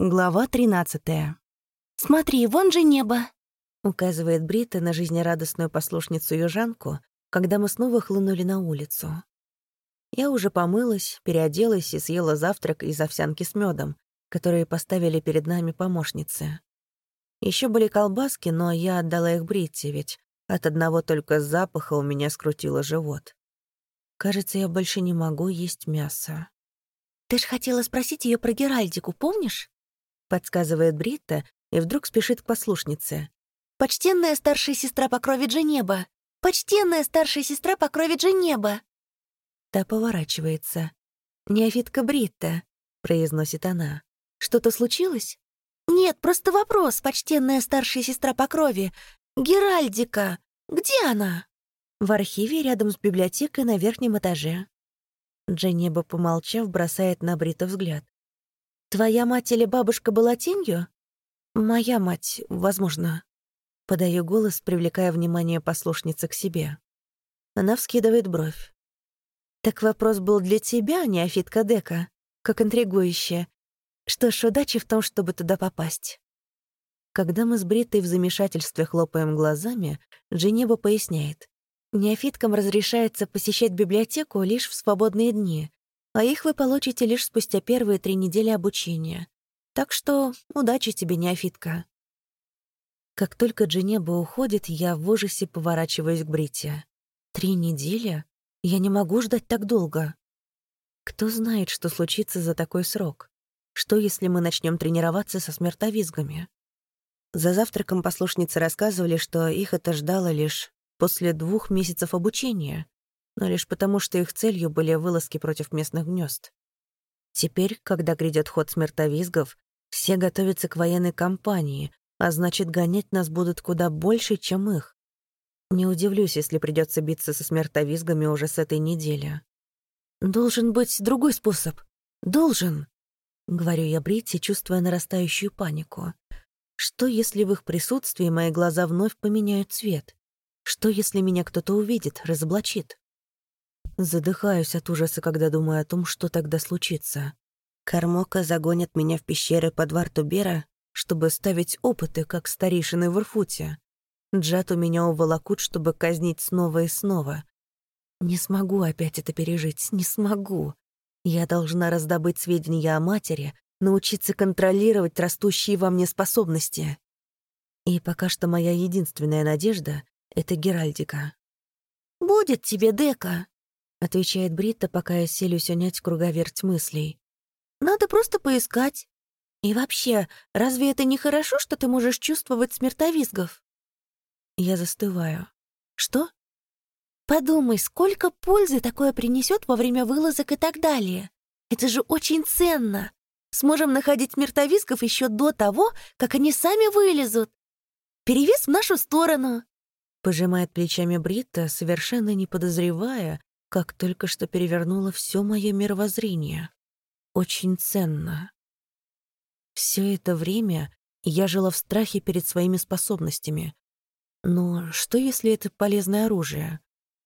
Глава 13. «Смотри, вон же небо!» — указывает Брита на жизнерадостную послушницу-южанку, когда мы снова хлынули на улицу. Я уже помылась, переоделась и съела завтрак из овсянки с медом, которые поставили перед нами помощницы. Еще были колбаски, но я отдала их Бритте, ведь от одного только запаха у меня скрутило живот. Кажется, я больше не могу есть мясо. «Ты ж хотела спросить ее про Геральдику, помнишь?» Подсказывает Бритта и вдруг спешит к послушнице. «Почтенная старшая сестра по крови Дженеба! Почтенная старшая сестра по крови Дженеба!» Та поворачивается. «Неофитка Бритта», — произносит она. «Что-то случилось?» «Нет, просто вопрос, почтенная старшая сестра по крови. Геральдика! Где она?» «В архиве рядом с библиотекой на верхнем этаже». Дженеба, помолчав, бросает на Брита взгляд. «Твоя мать или бабушка была тенью?» «Моя мать, возможно». Подаю голос, привлекая внимание послушницы к себе. Она вскидывает бровь. «Так вопрос был для тебя, неофитка Дека, как интригующая. Что ж, удачи в том, чтобы туда попасть». Когда мы с Бритой в замешательстве хлопаем глазами, Дженеба поясняет. Неофиткам разрешается посещать библиотеку лишь в свободные дни, а их вы получите лишь спустя первые три недели обучения. Так что удачи тебе, неофитка. Как только Дженеба уходит, я в ужасе поворачиваюсь к Брите. Три недели? Я не могу ждать так долго. Кто знает, что случится за такой срок? Что, если мы начнем тренироваться со смертовизгами? За завтраком послушницы рассказывали, что их это ждало лишь после двух месяцев обучения но лишь потому, что их целью были вылазки против местных гнезд. Теперь, когда грядет ход смертовизгов, все готовятся к военной кампании, а значит, гонять нас будут куда больше, чем их. Не удивлюсь, если придется биться со смертовизгами уже с этой недели. Должен быть другой способ. Должен. Говорю я Бритти, чувствуя нарастающую панику. Что, если в их присутствии мои глаза вновь поменяют цвет? Что, если меня кто-то увидит, разоблачит? Задыхаюсь от ужаса, когда думаю о том, что тогда случится. Кармока загонят меня в пещеры под Вартубера, чтобы ставить опыты, как старейшины в Ирфуте. Джату меня уволокут, чтобы казнить снова и снова. Не смогу опять это пережить, не смогу. Я должна раздобыть сведения о матери, научиться контролировать растущие во мне способности. И пока что моя единственная надежда — это Геральдика. «Будет тебе, Дека!» — отвечает Бритта, пока я селюсь унять круговерть мыслей. «Надо просто поискать. И вообще, разве это не хорошо, что ты можешь чувствовать смертовизгов?» Я застываю. «Что?» «Подумай, сколько пользы такое принесет во время вылазок и так далее. Это же очень ценно. Сможем находить смертовизгов еще до того, как они сами вылезут. Перевес в нашу сторону». Пожимает плечами Бритта, совершенно не подозревая, как только что перевернула все мое мировоззрение. Очень ценно. Все это время я жила в страхе перед своими способностями. Но что, если это полезное оружие?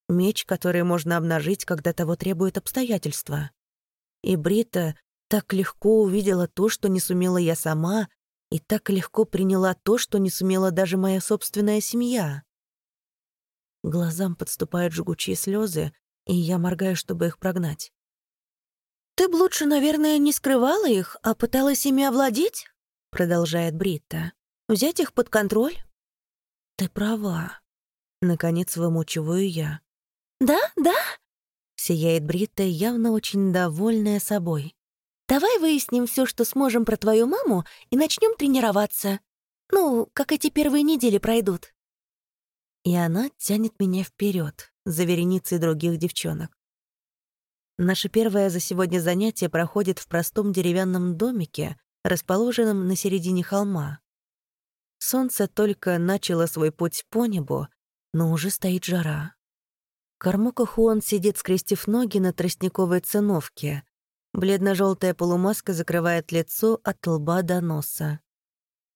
Меч, который можно обнажить, когда того требует обстоятельства. И Брита так легко увидела то, что не сумела я сама, и так легко приняла то, что не сумела даже моя собственная семья. Глазам подступают жгучие слезы, и я моргаю, чтобы их прогнать. «Ты б лучше, наверное, не скрывала их, а пыталась ими овладеть?» — продолжает Бритта. «Взять их под контроль?» «Ты права». Наконец вымучиваю я. «Да, да?» — сияет Бритта, явно очень довольная собой. «Давай выясним все, что сможем про твою маму, и начнем тренироваться. Ну, как эти первые недели пройдут». И она тянет меня вперед, за вереницей других девчонок. Наше первое за сегодня занятие проходит в простом деревянном домике, расположенном на середине холма. Солнце только начало свой путь по небу, но уже стоит жара. Кормока Хуан сидит, скрестив ноги на тростниковой циновке. Бледно-желтая полумаска закрывает лицо от лба до носа.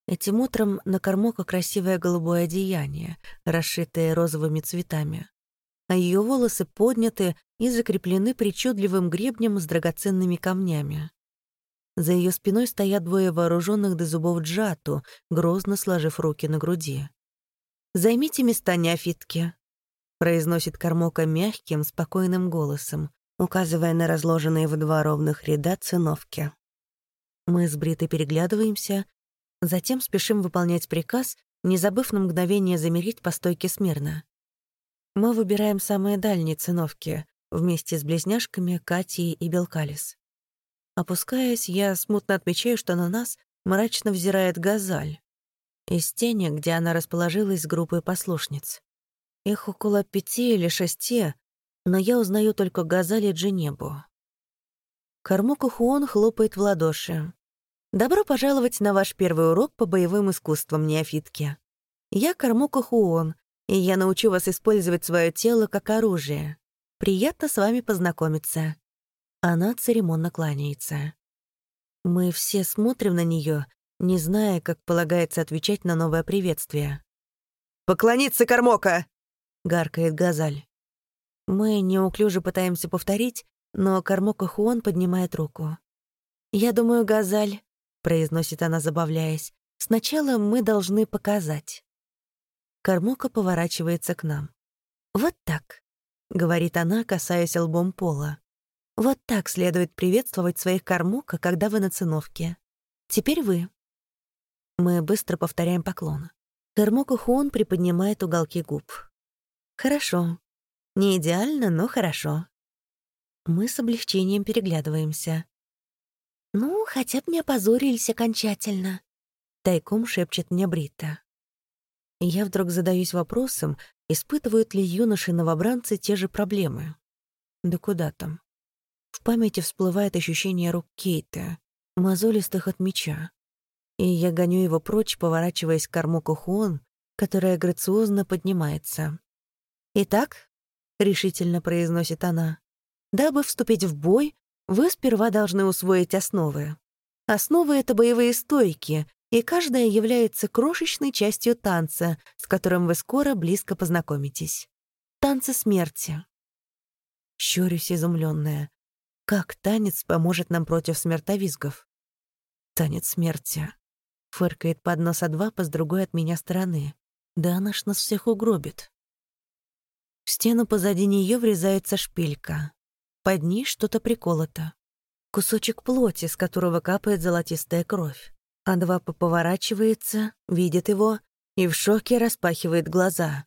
Этим утром на Кормока красивое голубое одеяние, расшитое розовыми цветами а ее волосы подняты и закреплены причудливым гребнем с драгоценными камнями. За ее спиной стоят двое вооруженных до зубов джату, грозно сложив руки на груди. «Займите места, неофитки», — произносит Кормока мягким, спокойным голосом, указывая на разложенные в два ровных ряда циновки. Мы с Бритой переглядываемся, затем спешим выполнять приказ, не забыв на мгновение замерить по стойке смирно. Мы выбираем самые дальние циновки, вместе с близняшками Катей и Белкалис. Опускаясь, я смутно отмечаю, что на нас мрачно взирает газаль. Из тени, где она расположилась с группой послушниц. Их около пяти или шести, но я узнаю только газаль и Дженебу. Кормука Хуон хлопает в ладоши. «Добро пожаловать на ваш первый урок по боевым искусствам, неофитки. Я Кормука Хуон, и я научу вас использовать свое тело как оружие. Приятно с вами познакомиться». Она церемонно кланяется. Мы все смотрим на нее, не зная, как полагается отвечать на новое приветствие. «Поклониться, Кормока!» — гаркает Газаль. Мы неуклюже пытаемся повторить, но Кормока Хуон поднимает руку. «Я думаю, Газаль», — произносит она, забавляясь, «сначала мы должны показать». Кормока поворачивается к нам. «Вот так», — говорит она, касаясь лбом пола. «Вот так следует приветствовать своих кормока, когда вы на циновке. Теперь вы». Мы быстро повторяем поклон. Кормока Хуон приподнимает уголки губ. «Хорошо. Не идеально, но хорошо». Мы с облегчением переглядываемся. «Ну, хотя бы не опозорились окончательно», — тайком шепчет мне Брита. Я вдруг задаюсь вопросом, испытывают ли юноши-новобранцы те же проблемы. Да куда там? В памяти всплывает ощущение рук Кейта, мозолистых от меча. И я гоню его прочь, поворачиваясь к корму Кухуон, которая грациозно поднимается. «Итак», — решительно произносит она, «дабы вступить в бой, вы сперва должны усвоить основы. Основы — это боевые стойки, и каждая является крошечной частью танца, с которым вы скоро близко познакомитесь. Танцы смерти. Щурюсь изумленная. Как танец поможет нам против смертовизгов? Танец смерти. Фыркает под нос А2 с другой от меня стороны. Да она ж нас всех угробит. В стену позади нее врезается шпилька. Под ней что-то приколото. Кусочек плоти, с которого капает золотистая кровь. А2 поворачивается, видит его и в шоке распахивает глаза.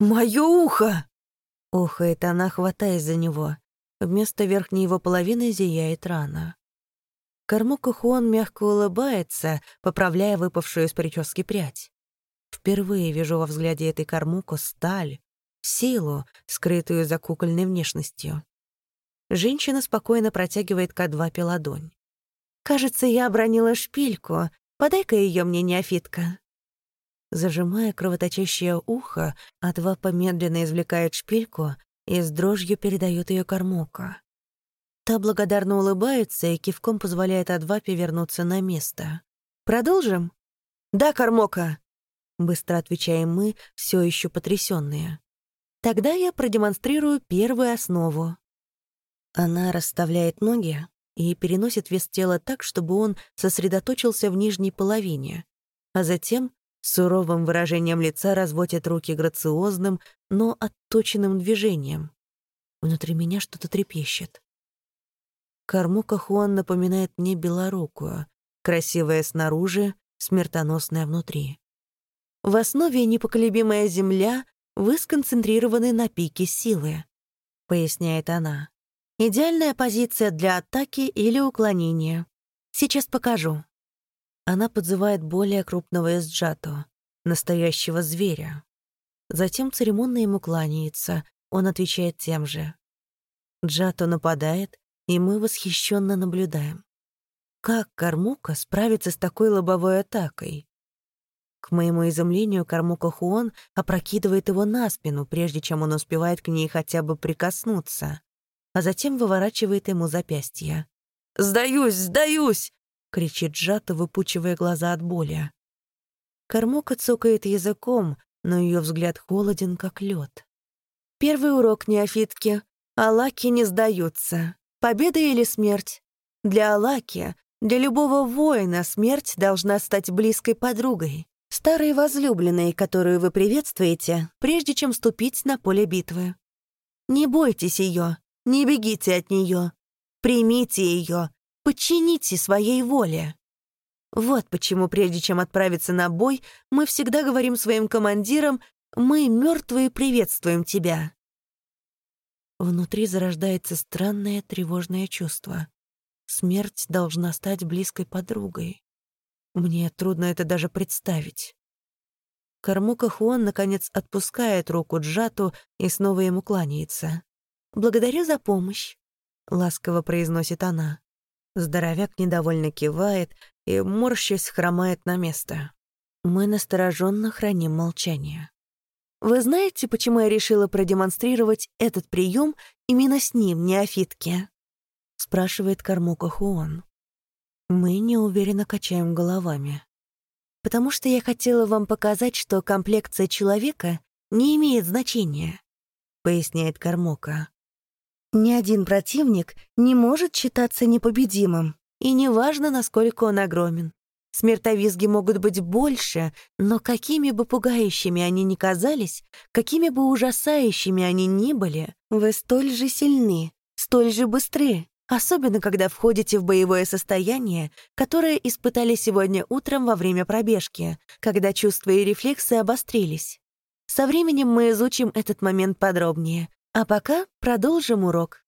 «Моё ухо!» Ухает она, хватаясь за него. Вместо верхней его половины зияет рана. Кормука Хуон мягко улыбается, поправляя выпавшую из прически прядь. Впервые вижу во взгляде этой кормуку сталь, силу, скрытую за кукольной внешностью. Женщина спокойно протягивает К2 ладонь. «Кажется, я обронила шпильку. Подай-ка ее мне, неофитка». Зажимая кровоточащее ухо, Атва помедленно извлекает шпильку и с дрожью передает ее кормука. Та благодарно улыбается и кивком позволяет Адвапе вернуться на место. «Продолжим?» «Да, Кормока!» Быстро отвечаем мы, все еще потрясенные. «Тогда я продемонстрирую первую основу». Она расставляет ноги, и переносит вес тела так, чтобы он сосредоточился в нижней половине, а затем суровым выражением лица разводит руки грациозным, но отточенным движением. Внутри меня что-то трепещет. Кормука Хуан напоминает мне белорукую, красивая снаружи, смертоносная внутри. В основе непоколебимая земля, вы сконцентрированы на пике силы, поясняет она. Идеальная позиция для атаки или уклонения. Сейчас покажу. Она подзывает более крупного эсджато, настоящего зверя. Затем церемонно ему кланяется, он отвечает тем же. Джато нападает, и мы восхищенно наблюдаем. Как Кармука справится с такой лобовой атакой? К моему изумлению, Кармука Хуон опрокидывает его на спину, прежде чем он успевает к ней хотя бы прикоснуться а затем выворачивает ему запястье. «Сдаюсь, сдаюсь!» — кричит Джата, выпучивая глаза от боли. Кормока цокает языком, но ее взгляд холоден, как лед. Первый урок неофитки. Алаки не сдаются. Победа или смерть? Для Алаки, Для любого воина смерть должна стать близкой подругой, старой возлюбленной, которую вы приветствуете, прежде чем ступить на поле битвы. Не бойтесь ее, не бегите от нее, примите ее, подчините своей воле. Вот почему, прежде чем отправиться на бой, мы всегда говорим своим командирам «Мы, мертвые, приветствуем тебя». Внутри зарождается странное тревожное чувство. Смерть должна стать близкой подругой. Мне трудно это даже представить. Кормука Хуан, наконец, отпускает руку Джату и снова ему кланяется. «Благодарю за помощь», — ласково произносит она. Здоровяк недовольно кивает и, морщась, хромает на место. Мы настороженно храним молчание. Вы знаете, почему я решила продемонстрировать этот прием именно с ним, неофитке? спрашивает Кормука Хуон. Мы неуверенно качаем головами. Потому что я хотела вам показать, что комплекция человека не имеет значения, поясняет Кормука. Ни один противник не может считаться непобедимым, и неважно, насколько он огромен. Смертовизги могут быть больше, но какими бы пугающими они ни казались, какими бы ужасающими они ни были, вы столь же сильны, столь же быстры, особенно когда входите в боевое состояние, которое испытали сегодня утром во время пробежки, когда чувства и рефлексы обострились. Со временем мы изучим этот момент подробнее, а пока продолжим урок.